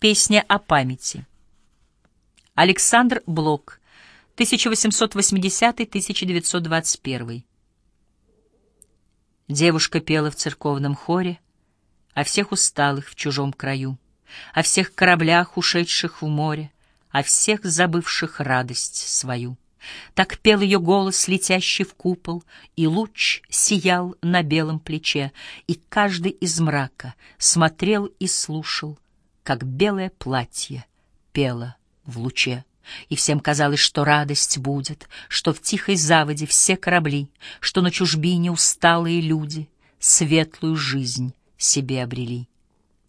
Песня о памяти. Александр Блок, 1880-1921. Девушка пела в церковном хоре о всех усталых в чужом краю, о всех кораблях, ушедших в море, о всех забывших радость свою. Так пел ее голос, летящий в купол, и луч сиял на белом плече, и каждый из мрака смотрел и слушал, как белое платье пело в луче. И всем казалось, что радость будет, что в тихой заводе все корабли, что на чужбине усталые люди светлую жизнь себе обрели.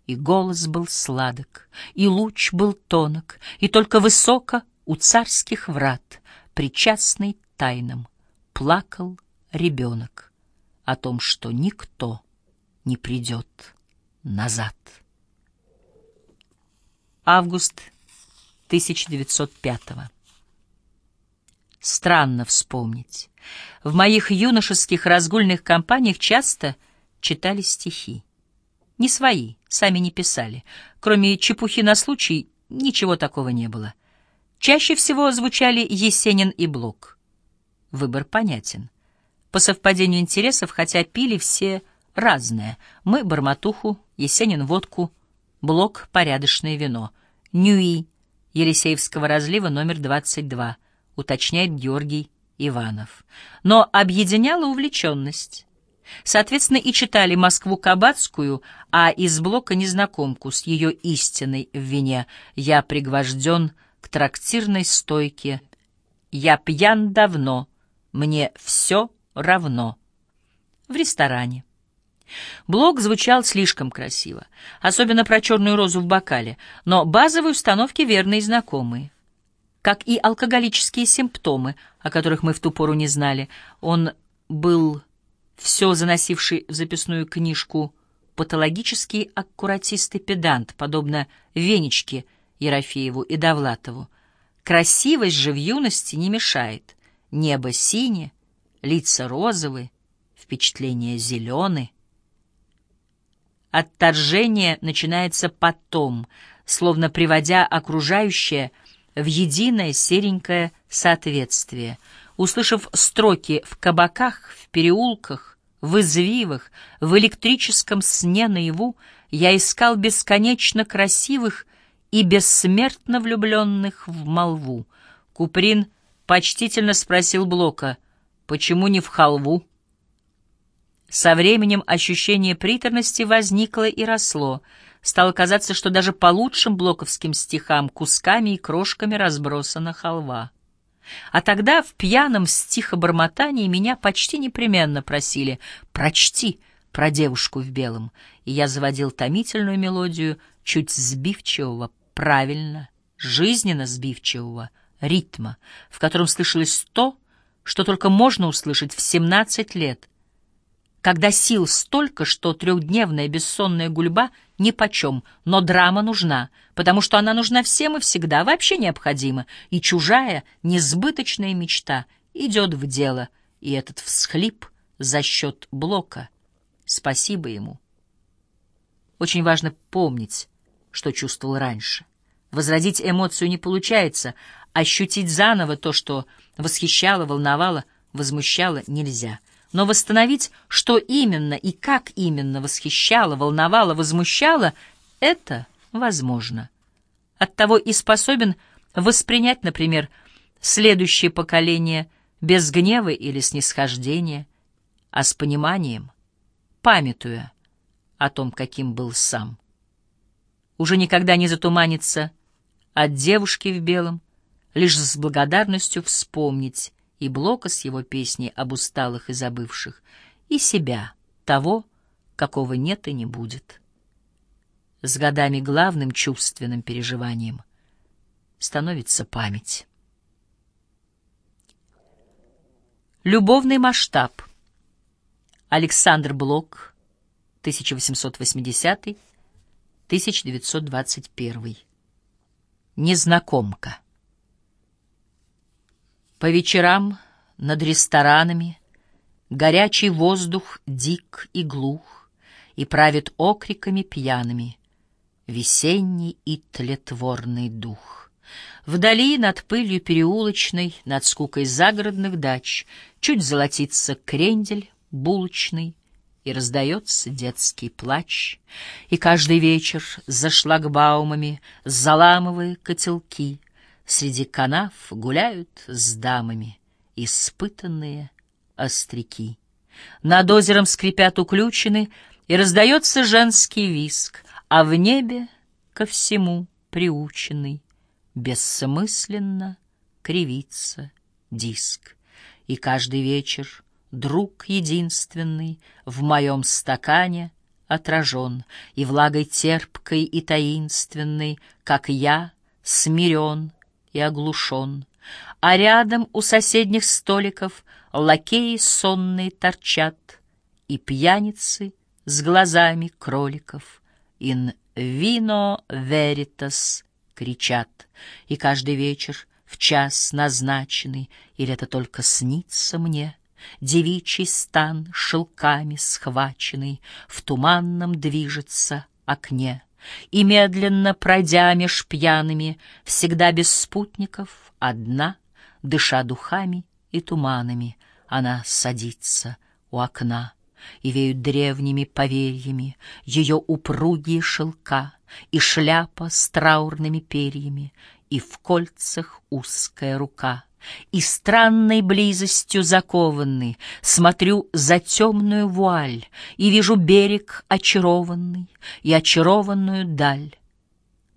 И голос был сладок, и луч был тонок, и только высоко у царских врат, причастный тайнам, плакал ребенок о том, что никто не придет назад. Август 1905 Странно вспомнить. В моих юношеских разгульных компаниях часто читали стихи. Не свои, сами не писали. Кроме чепухи на случай, ничего такого не было. Чаще всего звучали Есенин и Блок. Выбор понятен. По совпадению интересов, хотя пили все разное. Мы — барматуху, Есенин — водку, Блок — порядочное вино. Нюи Елисеевского разлива номер 22, уточняет Георгий Иванов. Но объединяла увлеченность. Соответственно, и читали Москву Кабацкую, а из блока незнакомку с ее истиной в вине «Я пригвожден к трактирной стойке, я пьян давно, мне все равно». В ресторане. Блок звучал слишком красиво, особенно про черную розу в бокале, но базовые установки верные и знакомые. Как и алкоголические симптомы, о которых мы в ту пору не знали, он был все заносивший в записную книжку патологический аккуратист и педант, подобно Венечке Ерофееву и Довлатову. Красивость же в юности не мешает. Небо синее, лица розовые, впечатления зеленые. Отторжение начинается потом, словно приводя окружающее в единое серенькое соответствие. Услышав строки в кабаках, в переулках, в извивах, в электрическом сне наяву, я искал бесконечно красивых и бессмертно влюбленных в молву. Куприн почтительно спросил Блока, почему не в халву? Со временем ощущение приторности возникло и росло. Стало казаться, что даже по лучшим блоковским стихам кусками и крошками разбросана халва. А тогда в пьяном стихобормотании меня почти непременно просили «прочти» про девушку в белом, и я заводил томительную мелодию чуть сбивчивого, правильно, жизненно сбивчивого ритма, в котором слышалось то, что только можно услышать в семнадцать лет, когда сил столько, что трехдневная бессонная гульба нипочем, но драма нужна, потому что она нужна всем и всегда, вообще необходима, и чужая, несбыточная мечта идет в дело, и этот всхлип за счет блока. Спасибо ему. Очень важно помнить, что чувствовал раньше. Возродить эмоцию не получается, ощутить заново то, что восхищало, волновало, возмущало, нельзя — но восстановить, что именно и как именно восхищало, волновало, возмущало, это возможно. Оттого и способен воспринять, например, следующее поколение без гнева или снисхождения, а с пониманием, памятуя о том, каким был сам. Уже никогда не затуманится от девушки в белом, лишь с благодарностью вспомнить и Блока с его песней об усталых и забывших, и себя, того, какого нет и не будет. С годами главным чувственным переживанием становится память. Любовный масштаб. Александр Блок, 1880-1921. Незнакомка. По вечерам над ресторанами Горячий воздух дик и глух И правит окриками пьяными весенний и тлетворный дух. Вдали над пылью переулочной, над скукой загородных дач, чуть золотится крендель булочный, и раздается детский плач, и каждый вечер за шлагбаумами, заламывая котелки, среди канав гуляют с дамами испытанные остряки. Над озером скрипят уключены, и раздается женский виск, а в небе ко всему приученный бессмысленно кривится диск. И каждый вечер друг единственный в моем стакане отражен, и влагой терпкой и таинственной, как я, смирен и оглушен. А рядом у соседних столиков лакеи сонные торчат, и пьяницы с глазами кроликов «In vino veritas» кричат, и каждый вечер в час назначенный, или это только снится мне — Девичий стан шелками схваченный В туманном движется окне. И медленно пройдя меж пьяными, Всегда без спутников, одна, Дыша духами и туманами, Она садится у окна. И веют древними поверьями Ее упругие шелка И шляпа с траурными перьями, И в кольцах узкая рука — и странной близостью закованный Смотрю за темную вуаль И вижу берег очарованный И очарованную даль.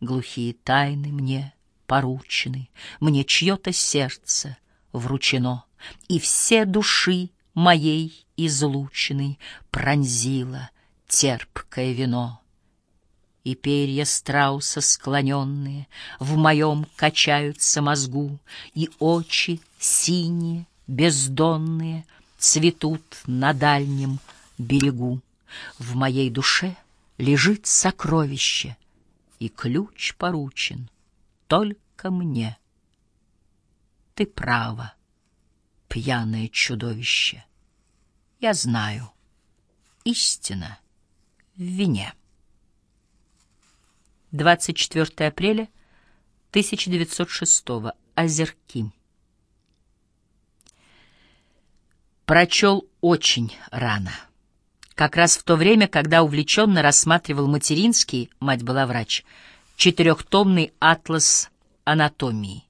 Глухие тайны мне поручены, Мне чье-то сердце вручено, И все души моей излученной Пронзило терпкое вино и перья страуса склоненные В моем качаются мозгу, и очи синие, бездонные Цветут на дальнем берегу. В моей душе лежит сокровище, И ключ поручен только мне. Ты право, пьяное чудовище. Я знаю, истина в вине. 24 апреля 1906 Озерки. Прочел очень рано. Как раз в то время, когда увлеченно рассматривал материнский, мать была врач, четырехтомный атлас анатомии.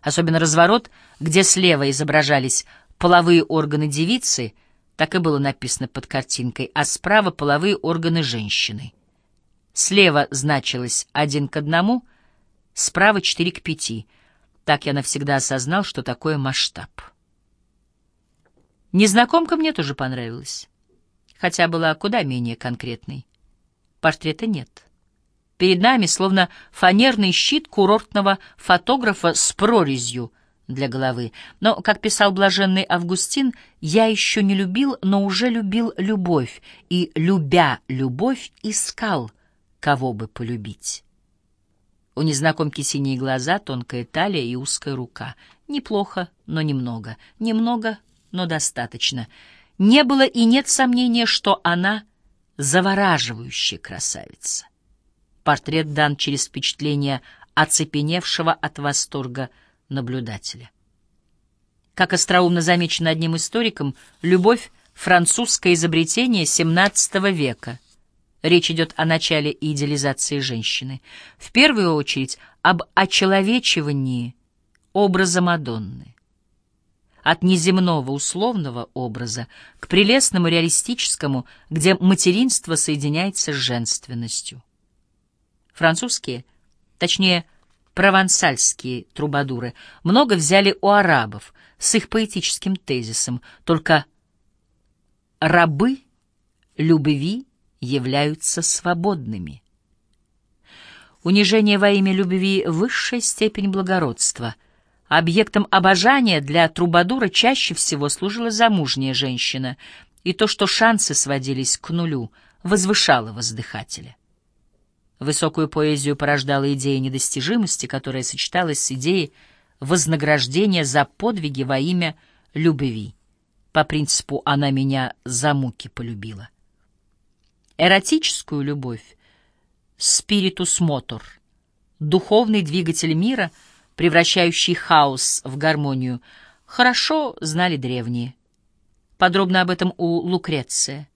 Особенно разворот, где слева изображались половые органы девицы, так и было написано под картинкой, а справа половые органы женщины — Слева значилось один к одному, справа четыре к пяти. Так я навсегда осознал, что такое масштаб. Незнакомка мне тоже понравилась, хотя была куда менее конкретной. Портрета нет. Перед нами словно фанерный щит курортного фотографа с прорезью для головы. Но, как писал блаженный Августин, я еще не любил, но уже любил любовь, и, любя любовь, искал — кого бы полюбить. У незнакомки синие глаза, тонкая талия и узкая рука. Неплохо, но немного. Немного, но достаточно. Не было и нет сомнения, что она завораживающая красавица. Портрет дан через впечатление оцепеневшего от восторга наблюдателя. Как остроумно замечено одним историком, любовь — французское изобретение XVII века — Речь идет о начале идеализации женщины. В первую очередь об очеловечивании образа Мадонны. От неземного условного образа к прелестному реалистическому, где материнство соединяется с женственностью. Французские, точнее, провансальские трубадуры много взяли у арабов с их поэтическим тезисом, только рабы любви являются свободными. Унижение во имя любви — высшая степень благородства. Объектом обожания для трубадура чаще всего служила замужняя женщина, и то, что шансы сводились к нулю, возвышало воздыхателя. Высокую поэзию порождала идея недостижимости, которая сочеталась с идеей вознаграждения за подвиги во имя любви. По принципу «она меня за муки полюбила». Эротическую любовь спиритус мотор, духовный двигатель мира, превращающий хаос в гармонию, хорошо знали древние. Подробно об этом у Лукреция.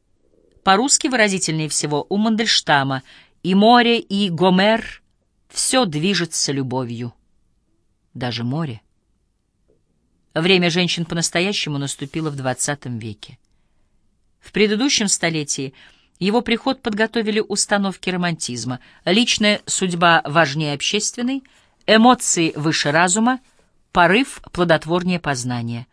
По-русски выразительнее всего у Мандельштама. И море, и Гомер — все движется любовью. Даже море. Время женщин по-настоящему наступило в XX веке. В предыдущем столетии его приход подготовили установки романтизма, личная судьба важнее общественной, эмоции выше разума, порыв плодотворнее познания.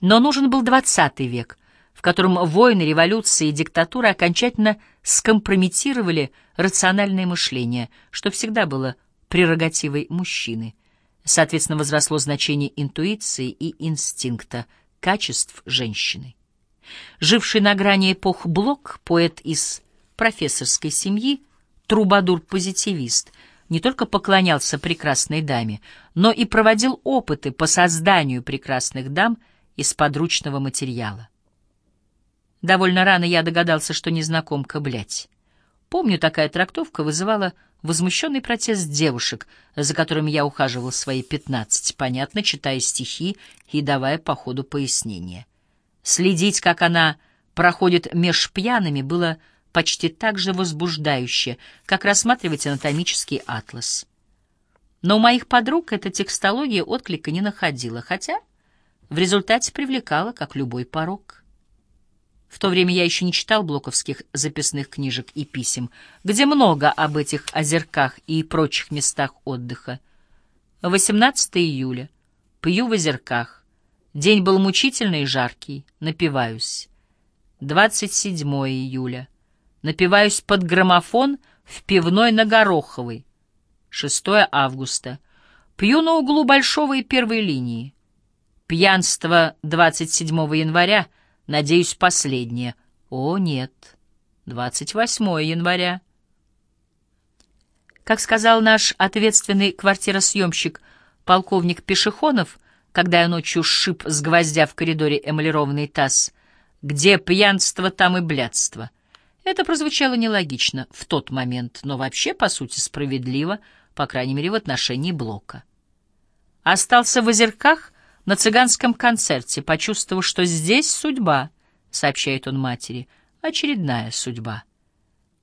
Но нужен был XX век, в котором войны, революции и диктатуры окончательно скомпрометировали рациональное мышление, что всегда было прерогативой мужчины. Соответственно, возросло значение интуиции и инстинкта, качеств женщины. Живший на грани эпох Блок, поэт из профессорской семьи, трубадур-позитивист, не только поклонялся прекрасной даме, но и проводил опыты по созданию прекрасных дам из подручного материала. Довольно рано я догадался, что незнакомка, блядь. Помню, такая трактовка вызывала возмущенный протест девушек, за которыми я ухаживал свои пятнадцать, понятно, читая стихи и давая по ходу пояснения. Следить, как она проходит меж пьяными, было почти так же возбуждающе, как рассматривать анатомический атлас. Но у моих подруг эта текстология отклика не находила, хотя в результате привлекала, как любой порог. В то время я еще не читал блоковских записных книжек и писем, где много об этих озерках и прочих местах отдыха. 18 июля. Пью в озерках. День был мучительный и жаркий. Напиваюсь. 27 июля. Напиваюсь под граммофон в пивной на Гороховой. 6 августа. Пью на углу Большого и Первой линии. Пьянство 27 января — Надеюсь, последнее. О, нет. 28 января. Как сказал наш ответственный квартиросъемщик полковник Пешехонов, когда я ночью шип с гвоздя в коридоре эмалированный таз, где пьянство, там и блядство. Это прозвучало нелогично в тот момент, но вообще, по сути, справедливо, по крайней мере, в отношении Блока. Остался в озерках на цыганском концерте, почувствовав, что здесь судьба, сообщает он матери, очередная судьба.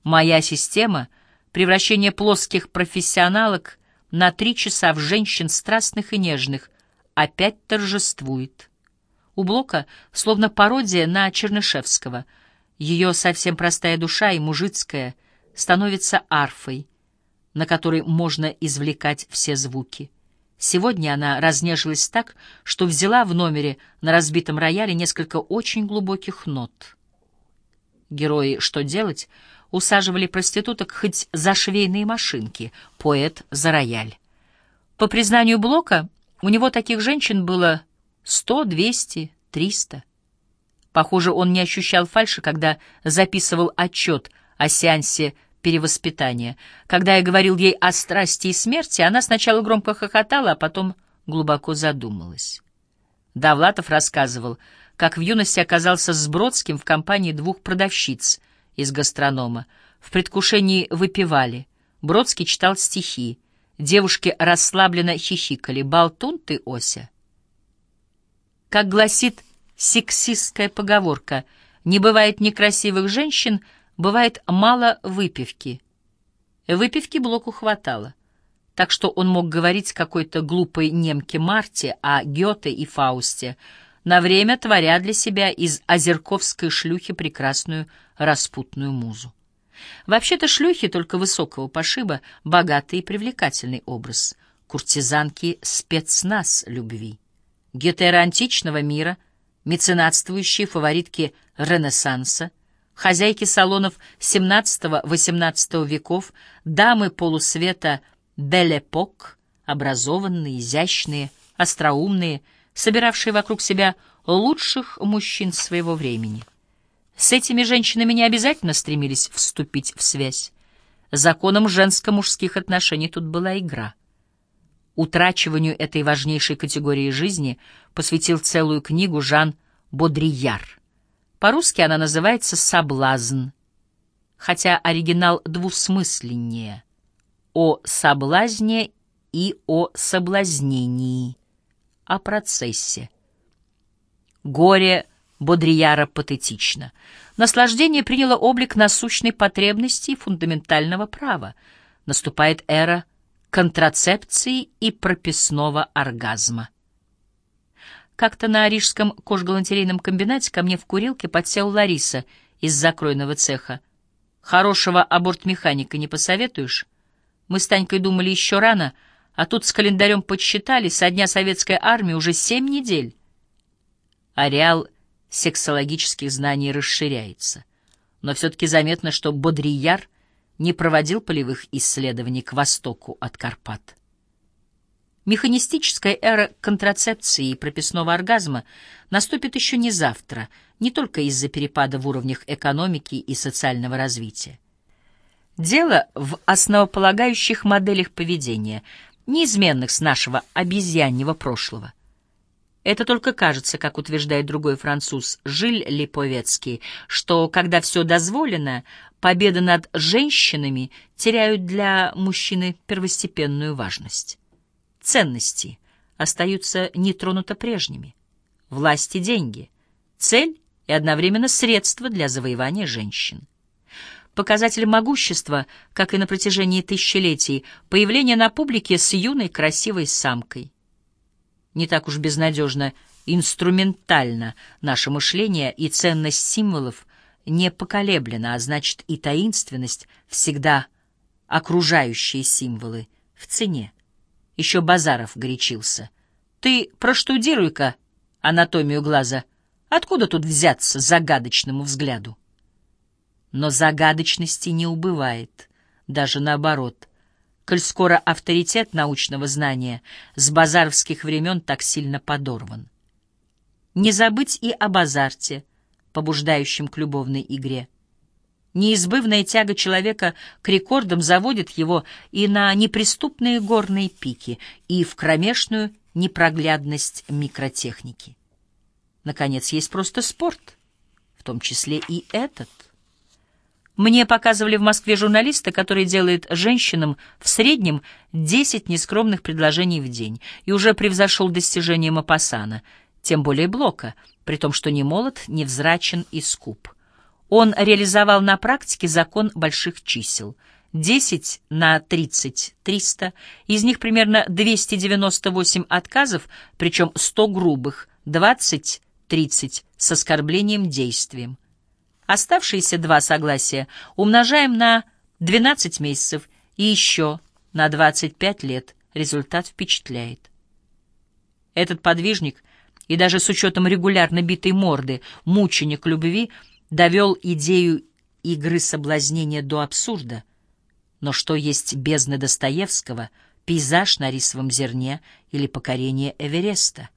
Моя система — превращение плоских профессионалок на три часа в женщин страстных и нежных — опять торжествует. У Блока словно пародия на Чернышевского. Ее совсем простая душа и мужицкая становится арфой, на которой можно извлекать все звуки — Сегодня она разнежилась так, что взяла в номере на разбитом рояле несколько очень глубоких нот. Герои «Что делать?» усаживали проституток хоть за швейные машинки, поэт за рояль. По признанию Блока, у него таких женщин было сто, двести, триста. Похоже, он не ощущал фальши, когда записывал отчет о сеансе перевоспитания. Когда я говорил ей о страсти и смерти, она сначала громко хохотала, а потом глубоко задумалась. Давлатов рассказывал, как в юности оказался с Бродским в компании двух продавщиц из гастронома. В предвкушении выпивали. Бродский читал стихи. Девушки расслабленно хихикали. «Болтун ты, Ося!» Как гласит сексистская поговорка, «Не бывает некрасивых женщин», бывает мало выпивки. Выпивки Блоку хватало, так что он мог говорить какой-то глупой немке Марте о Гёте и Фаусте, на время творя для себя из озерковской шлюхи прекрасную распутную музу. Вообще-то шлюхи только высокого пошиба, богатый и привлекательный образ, куртизанки спецназ любви. Гетеры античного мира, меценатствующие фаворитки Ренессанса — хозяйки салонов XVII-XVIII веков, дамы полусвета Белепок, образованные, изящные, остроумные, собиравшие вокруг себя лучших мужчин своего времени. С этими женщинами не обязательно стремились вступить в связь. Законом женско-мужских отношений тут была игра. Утрачиванию этой важнейшей категории жизни посвятил целую книгу Жан Бодрияр — по-русски она называется «Соблазн», хотя оригинал двусмысленнее — о соблазне и о соблазнении, о процессе. Горе Бодрияра патетично. Наслаждение приняло облик насущной потребности и фундаментального права. Наступает эра контрацепции и прописного оргазма. Как-то на Рижском кожгалантерейном комбинате ко мне в курилке подсел Лариса из закройного цеха. «Хорошего абортмеханика не посоветуешь?» Мы с Танькой думали еще рано, а тут с календарем подсчитали, со дня советской армии уже семь недель. Ареал сексологических знаний расширяется. Но все-таки заметно, что Бодрияр не проводил полевых исследований к востоку от Карпат. Механистическая эра контрацепции и прописного оргазма наступит еще не завтра, не только из-за перепада в уровнях экономики и социального развития. Дело в основополагающих моделях поведения, неизменных с нашего обезьяньего прошлого. Это только кажется, как утверждает другой француз Жиль Липовецкий, что, когда все дозволено, победы над женщинами теряют для мужчины первостепенную важность. Ценности остаются нетронуто прежними. Власть и деньги — цель и одновременно средство для завоевания женщин. Показатель могущества, как и на протяжении тысячелетий, появление на публике с юной красивой самкой — не так уж безнадежно инструментально наше мышление, и ценность символов не поколеблена, а значит и таинственность, всегда окружающие символы, в цене. Еще Базаров горячился. «Ты проштудируй-ка анатомию глаза. Откуда тут взяться загадочному взгляду?» Но загадочности не убывает, даже наоборот коль скоро авторитет научного знания с базаровских времен так сильно подорван. Не забыть и об азарте, побуждающем к любовной игре. Неизбывная тяга человека к рекордам заводит его и на неприступные горные пики, и в кромешную непроглядность микротехники. Наконец, есть просто спорт, в том числе и этот — мне показывали в Москве журналиста, который делает женщинам в среднем 10 нескромных предложений в день и уже превзошел достижения Мапасана, тем более Блока, при том, что не молод, не взрачен и скуп. Он реализовал на практике закон больших чисел. 10 на 30 — 300, из них примерно 298 отказов, причем 100 грубых, 20-30 с оскорблением действием. Оставшиеся два согласия умножаем на 12 месяцев и еще на 25 лет. Результат впечатляет. Этот подвижник, и даже с учетом регулярно битой морды, мученик любви, довел идею игры соблазнения до абсурда. Но что есть бездны Достоевского, пейзаж на рисовом зерне или покорение Эвереста?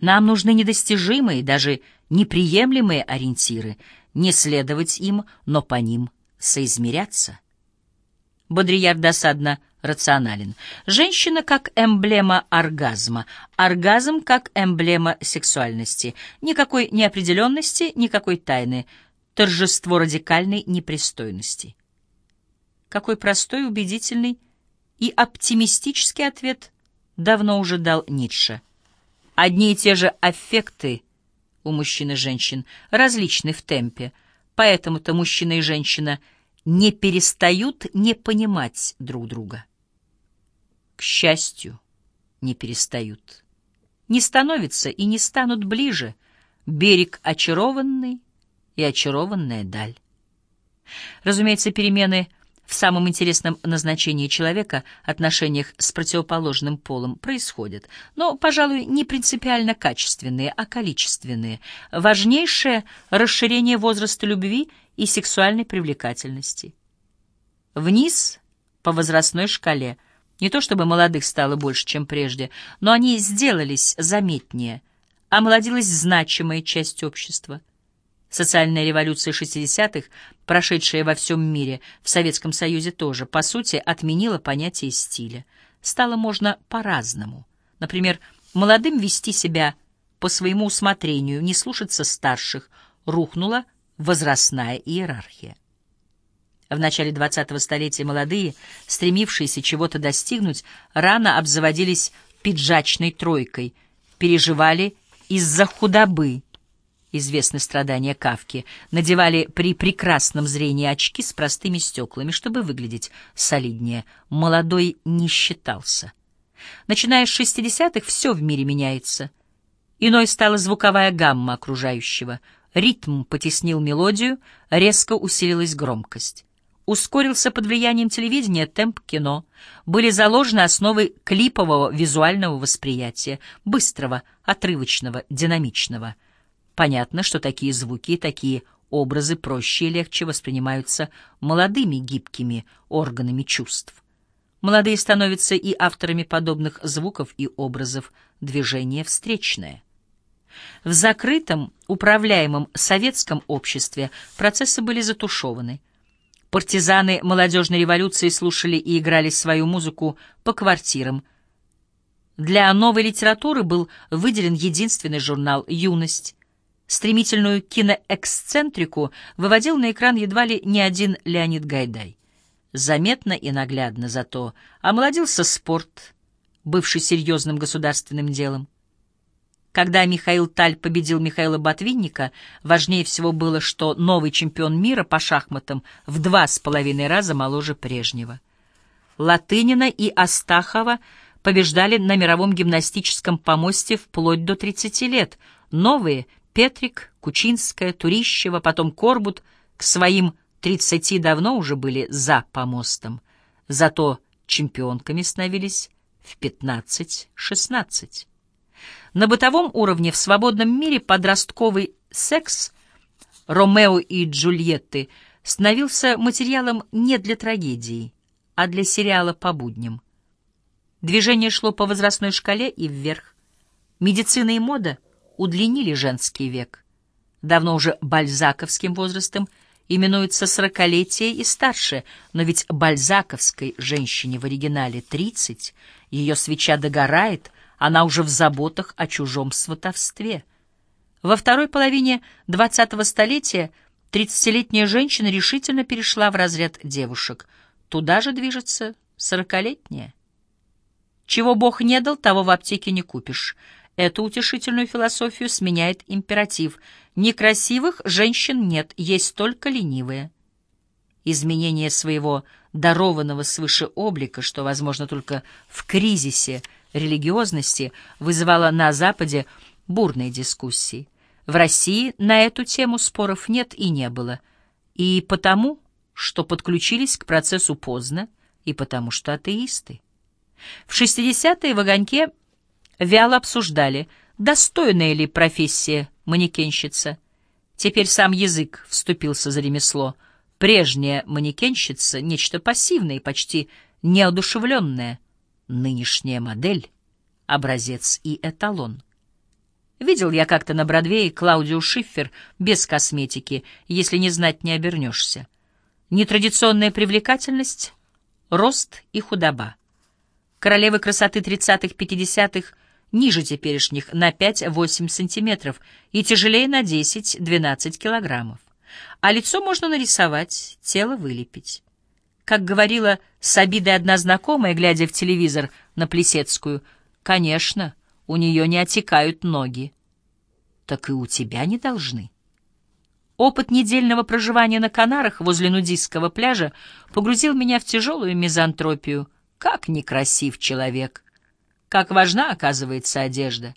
Нам нужны недостижимые, даже неприемлемые ориентиры — не следовать им, но по ним соизмеряться. Бодрияр досадно рационален. Женщина как эмблема оргазма, оргазм как эмблема сексуальности. Никакой неопределенности, никакой тайны, торжество радикальной непристойности. Какой простой, убедительный и оптимистический ответ давно уже дал Ницше. Одни и те же аффекты — у мужчин и женщин различны в темпе, поэтому-то мужчина и женщина не перестают не понимать друг друга. К счастью, не перестают. Не становятся и не станут ближе берег очарованный и очарованная даль. Разумеется, перемены — в самом интересном назначении человека, отношениях с противоположным полом, происходят, но, пожалуй, не принципиально качественные, а количественные. Важнейшее — расширение возраста любви и сексуальной привлекательности. Вниз по возрастной шкале. Не то чтобы молодых стало больше, чем прежде, но они сделались заметнее, омолодилась значимая часть общества — Социальная революция 60-х, прошедшая во всем мире, в Советском Союзе тоже, по сути, отменила понятие стиля. Стало можно по-разному. Например, молодым вести себя по своему усмотрению, не слушаться старших, рухнула возрастная иерархия. В начале 20-го столетия молодые, стремившиеся чего-то достигнуть, рано обзаводились пиджачной тройкой, переживали из-за худобы, известны страдания Кавки, надевали при прекрасном зрении очки с простыми стеклами, чтобы выглядеть солиднее. Молодой не считался. Начиная с 60-х все в мире меняется. Иной стала звуковая гамма окружающего. Ритм потеснил мелодию, резко усилилась громкость ускорился под влиянием телевидения темп кино, были заложены основы клипового визуального восприятия, быстрого, отрывочного, динамичного. Понятно, что такие звуки и такие образы проще и легче воспринимаются молодыми гибкими органами чувств. Молодые становятся и авторами подобных звуков и образов движения встречное. В закрытом, управляемом советском обществе процессы были затушеваны – Партизаны молодежной революции слушали и играли свою музыку по квартирам. Для новой литературы был выделен единственный журнал «Юность». Стремительную киноэксцентрику выводил на экран едва ли не один Леонид Гайдай. Заметно и наглядно зато омолодился спорт, бывший серьезным государственным делом. Когда Михаил Таль победил Михаила Ботвинника, важнее всего было, что новый чемпион мира по шахматам в два с половиной раза моложе прежнего. Латынина и Астахова побеждали на мировом гимнастическом помосте вплоть до 30 лет. Новые — Петрик, Кучинская, Турищева, потом Корбут — к своим 30 давно уже были за помостом. Зато чемпионками становились в 15-16. На бытовом уровне в свободном мире подростковый секс Ромео и Джульетты становился материалом не для трагедии, а для сериала по будням. Движение шло по возрастной шкале и вверх. Медицина и мода удлинили женский век. Давно уже бальзаковским возрастом именуется сорокалетие и старше, но ведь бальзаковской женщине в оригинале тридцать, ее свеча догорает — она уже в заботах о чужом сватовстве. Во второй половине двадцатого столетия тридцатилетняя женщина решительно перешла в разряд девушек. Туда же движется сорокалетняя. Чего Бог не дал, того в аптеке не купишь. Эту утешительную философию сменяет императив. Некрасивых женщин нет, есть только ленивые. Изменение своего дарованного свыше облика, что возможно только в кризисе – религиозности вызывала на Западе бурные дискуссии. В России на эту тему споров нет и не было. И потому, что подключились к процессу поздно, и потому что атеисты. В 60-е в огоньке вяло обсуждали, достойная ли профессия манекенщица. Теперь сам язык вступился за ремесло. Прежняя манекенщица — нечто пассивное и почти неодушевленное — Нынешняя модель — образец и эталон. Видел я как-то на Бродвее Клаудиу Шиффер без косметики, если не знать, не обернешься. Нетрадиционная привлекательность, рост и худоба. Королевы красоты 30-х-50-х ниже теперешних на 5-8 сантиметров и тяжелее на 10-12 килограммов. А лицо можно нарисовать, тело вылепить. Как говорила с обидой одна знакомая, глядя в телевизор на Плесецкую, «Конечно, у нее не отекают ноги». «Так и у тебя не должны». Опыт недельного проживания на Канарах возле нудистского пляжа погрузил меня в тяжелую мизантропию. Как некрасив человек! Как важна, оказывается, одежда!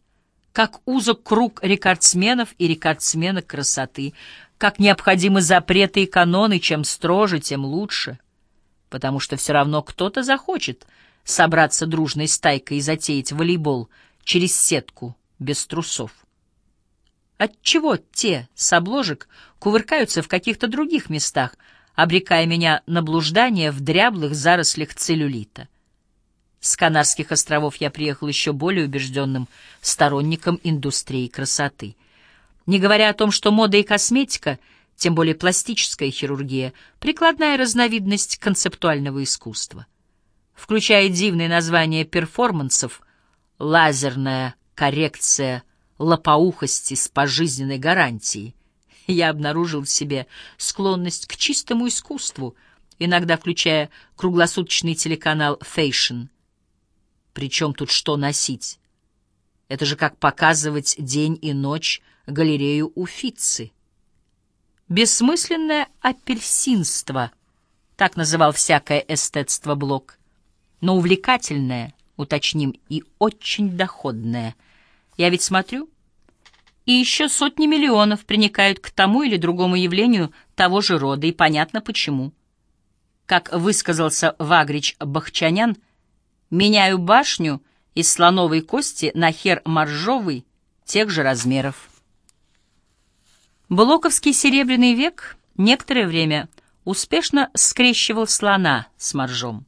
Как узок круг рекордсменов и рекордсменок красоты! Как необходимы запреты и каноны, чем строже, тем лучше! потому что все равно кто-то захочет собраться дружной стайкой и затеять волейбол через сетку без трусов. Отчего те с обложек кувыркаются в каких-то других местах, обрекая меня на блуждание в дряблых зарослях целлюлита? С Канарских островов я приехал еще более убежденным сторонником индустрии красоты. Не говоря о том, что мода и косметика — тем более пластическая хирургия, прикладная разновидность концептуального искусства. Включая дивные названия перформансов, лазерная коррекция лопоухости с пожизненной гарантией, я обнаружил в себе склонность к чистому искусству иногда включая круглосуточный телеканал «Фейшн». Причем тут что носить? Это же как показывать день и ночь галерею Уфицы. Бессмысленное апельсинство, так называл всякое эстетство Блок, но увлекательное, уточним, и очень доходное. Я ведь смотрю, и еще сотни миллионов приникают к тому или другому явлению того же рода, и понятно почему. Как высказался Вагрич Бахчанян, «Меняю башню из слоновой кости на хер моржовый тех же размеров». Блоковский серебряный век некоторое время успешно скрещивал слона с моржом.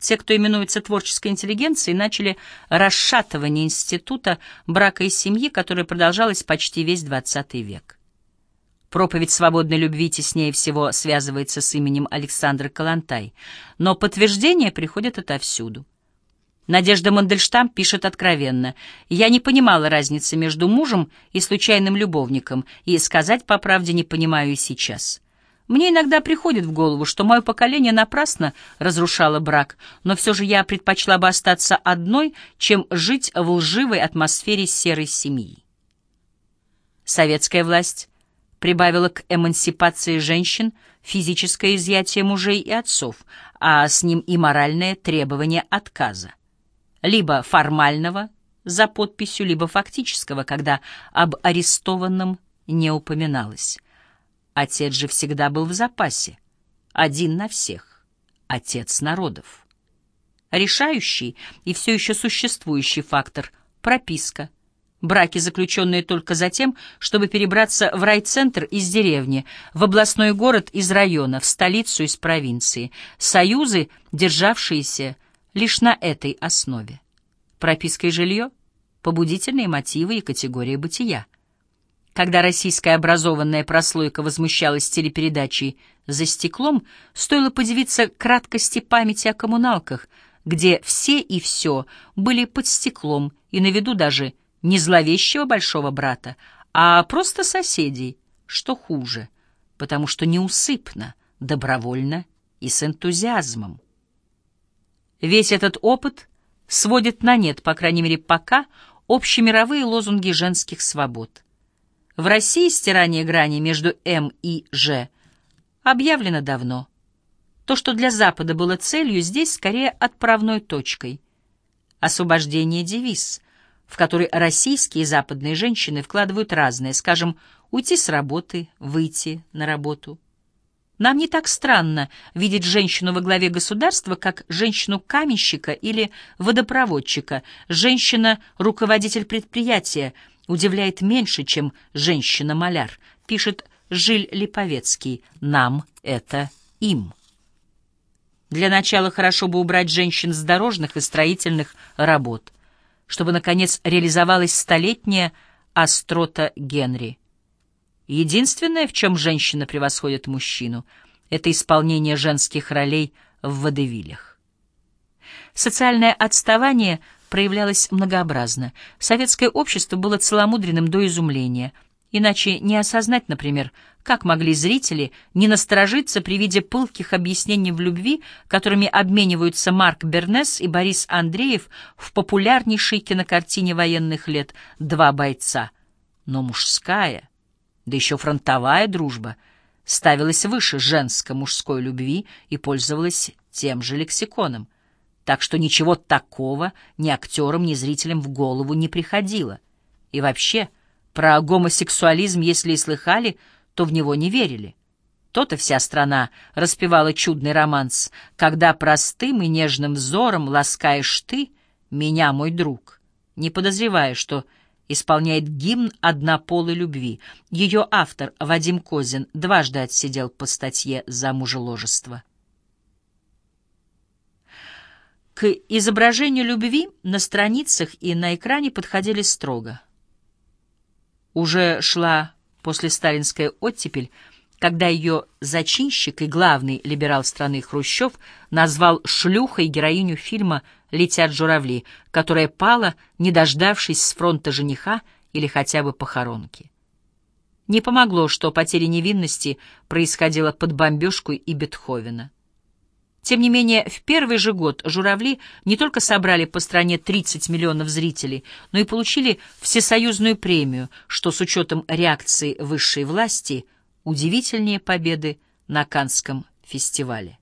Те, кто именуется творческой интеллигенцией, начали расшатывание института брака и семьи, которое продолжалось почти весь XX век. Проповедь свободной любви теснее всего связывается с именем Александра Калантай, но подтверждение приходит отовсюду. Надежда Мандельштам пишет откровенно. «Я не понимала разницы между мужем и случайным любовником, и, сказать по правде, не понимаю и сейчас. Мне иногда приходит в голову, что мое поколение напрасно разрушало брак, но все же я предпочла бы остаться одной, чем жить в лживой атмосфере серой семьи». Советская власть прибавила к эмансипации женщин физическое изъятие мужей и отцов, а с ним и моральное требование отказа либо формального за подписью, либо фактического, когда об арестованном не упоминалось. Отец же всегда был в запасе, один на всех, отец народов. Решающий и все еще существующий фактор — прописка. Браки, заключенные только за тем, чтобы перебраться в райцентр из деревни, в областной город из района, в столицу из провинции. Союзы, державшиеся лишь на этой основе. Прописка и жилье — побудительные мотивы и категории бытия. Когда российская образованная прослойка возмущалась телепередачей «За стеклом», стоило подивиться краткости памяти о коммуналках, где все и все были под стеклом и на виду даже не зловещего большого брата, а просто соседей, что хуже, потому что неусыпно, добровольно и с энтузиазмом. Весь этот опыт сводит на нет, по крайней мере пока, общемировые лозунги женских свобод. В России стирание грани между М и Ж объявлено давно. То, что для Запада было целью, здесь скорее отправной точкой. Освобождение — девиз, в который российские и западные женщины вкладывают разное, скажем, уйти с работы, выйти на работу — нам не так странно видеть женщину во главе государства, как женщину-каменщика или водопроводчика. Женщина-руководитель предприятия удивляет меньше, чем женщина-маляр, пишет Жиль Липовецкий. Нам это им. Для начала хорошо бы убрать женщин с дорожных и строительных работ, чтобы, наконец, реализовалась столетняя острота Генри. Единственное, в чем женщина превосходит мужчину, это исполнение женских ролей в водевилях. Социальное отставание проявлялось многообразно. Советское общество было целомудренным до изумления. Иначе не осознать, например, как могли зрители не насторожиться при виде пылких объяснений в любви, которыми обмениваются Марк Бернес и Борис Андреев в популярнейшей кинокартине военных лет «Два бойца». Но мужская — да еще фронтовая дружба, ставилась выше женско-мужской любви и пользовалась тем же лексиконом. Так что ничего такого ни актерам, ни зрителям в голову не приходило. И вообще, про гомосексуализм, если и слыхали, то в него не верили. То-то вся страна распевала чудный романс, когда простым и нежным взором ласкаешь ты меня, мой друг, не подозревая, что исполняет гимн однополой любви. Ее автор, Вадим Козин, дважды отсидел по статье за мужеложество. К изображению любви на страницах и на экране подходили строго. Уже шла после сталинская оттепель, когда ее зачинщик и главный либерал страны Хрущев назвал шлюхой героиню фильма «Летят журавли», которая пала, не дождавшись с фронта жениха или хотя бы похоронки. Не помогло, что потеря невинности происходила под бомбежку и Бетховена. Тем не менее, в первый же год «Журавли» не только собрали по стране 30 миллионов зрителей, но и получили всесоюзную премию, что с учетом реакции высшей власти удивительнее победы на Канском фестивале.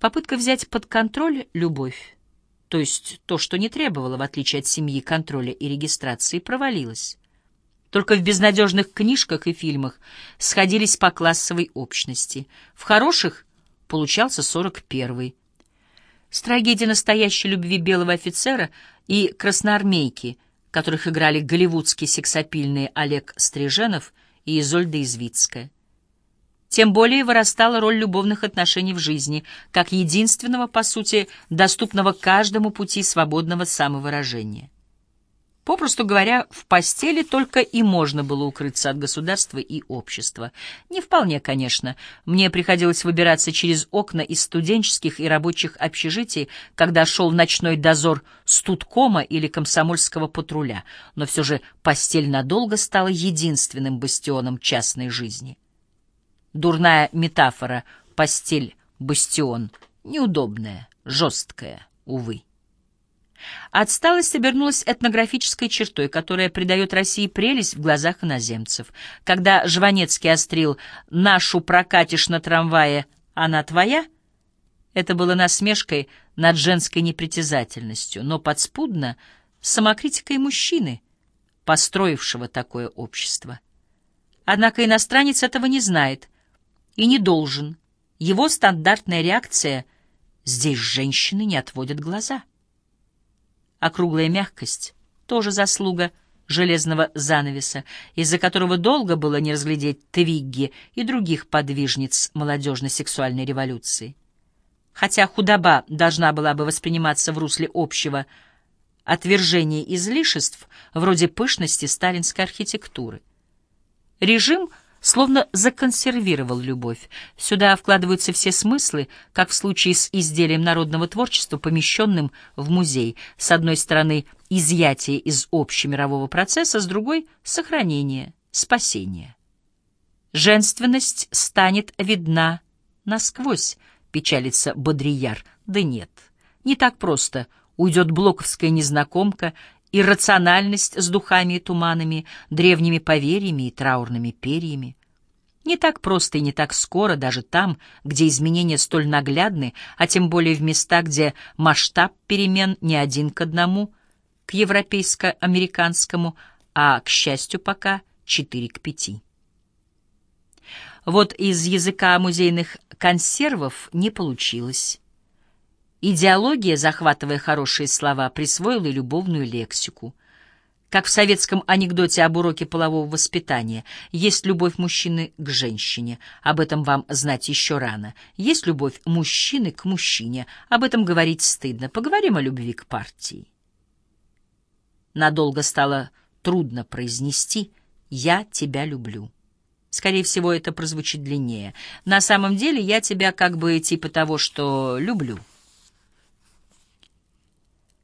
Попытка взять под контроль любовь, то есть то, что не требовало, в отличие от семьи, контроля и регистрации, провалилась. Только в безнадежных книжках и фильмах сходились по классовой общности. В хороших получался 41-й. С трагедией настоящей любви белого офицера и красноармейки, которых играли голливудские сексапильные Олег Стриженов и Изольда Извицкая. Тем более вырастала роль любовных отношений в жизни, как единственного, по сути, доступного каждому пути свободного самовыражения. Попросту говоря, в постели только и можно было укрыться от государства и общества. Не вполне, конечно. Мне приходилось выбираться через окна из студенческих и рабочих общежитий, когда шел ночной дозор студкома или комсомольского патруля, но все же постель надолго стала единственным бастионом частной жизни. Дурная метафора «постель-бастион» неудобная, жесткая, увы. Отсталость обернулась этнографической чертой, которая придает России прелесть в глазах иноземцев. Когда Жванецкий острил «нашу прокатишь на трамвае, она твоя», это было насмешкой над женской непритязательностью, но подспудно самокритикой мужчины, построившего такое общество. Однако иностранец этого не знает и не должен. Его стандартная реакция «здесь женщины не отводят глаза». Округлая мягкость — тоже заслуга железного занавеса, из-за которого долго было не разглядеть Твигги и других подвижниц молодежно-сексуальной революции. Хотя худоба должна была бы восприниматься в русле общего отвержения излишеств, вроде пышности сталинской архитектуры. Режим — словно законсервировал любовь. Сюда вкладываются все смыслы, как в случае с изделием народного творчества, помещенным в музей. С одной стороны, изъятие из общемирового процесса, с другой — сохранение, спасение. Женственность станет видна насквозь, печалится Бодрияр. Да нет, не так просто. Уйдет блоковская незнакомка, иррациональность с духами и туманами, древними поверьями и траурными перьями. Не так просто и не так скоро, даже там, где изменения столь наглядны, а тем более в местах, где масштаб перемен не один к одному, к европейско-американскому, а, к счастью, пока четыре к пяти. Вот из языка музейных консервов не получилось. Идеология, захватывая хорошие слова, присвоила любовную лексику. Как в советском анекдоте об уроке полового воспитания. Есть любовь мужчины к женщине, об этом вам знать еще рано. Есть любовь мужчины к мужчине, об этом говорить стыдно. Поговорим о любви к партии. Надолго стало трудно произнести «я тебя люблю». Скорее всего, это прозвучит длиннее. На самом деле я тебя как бы типа того, что люблю.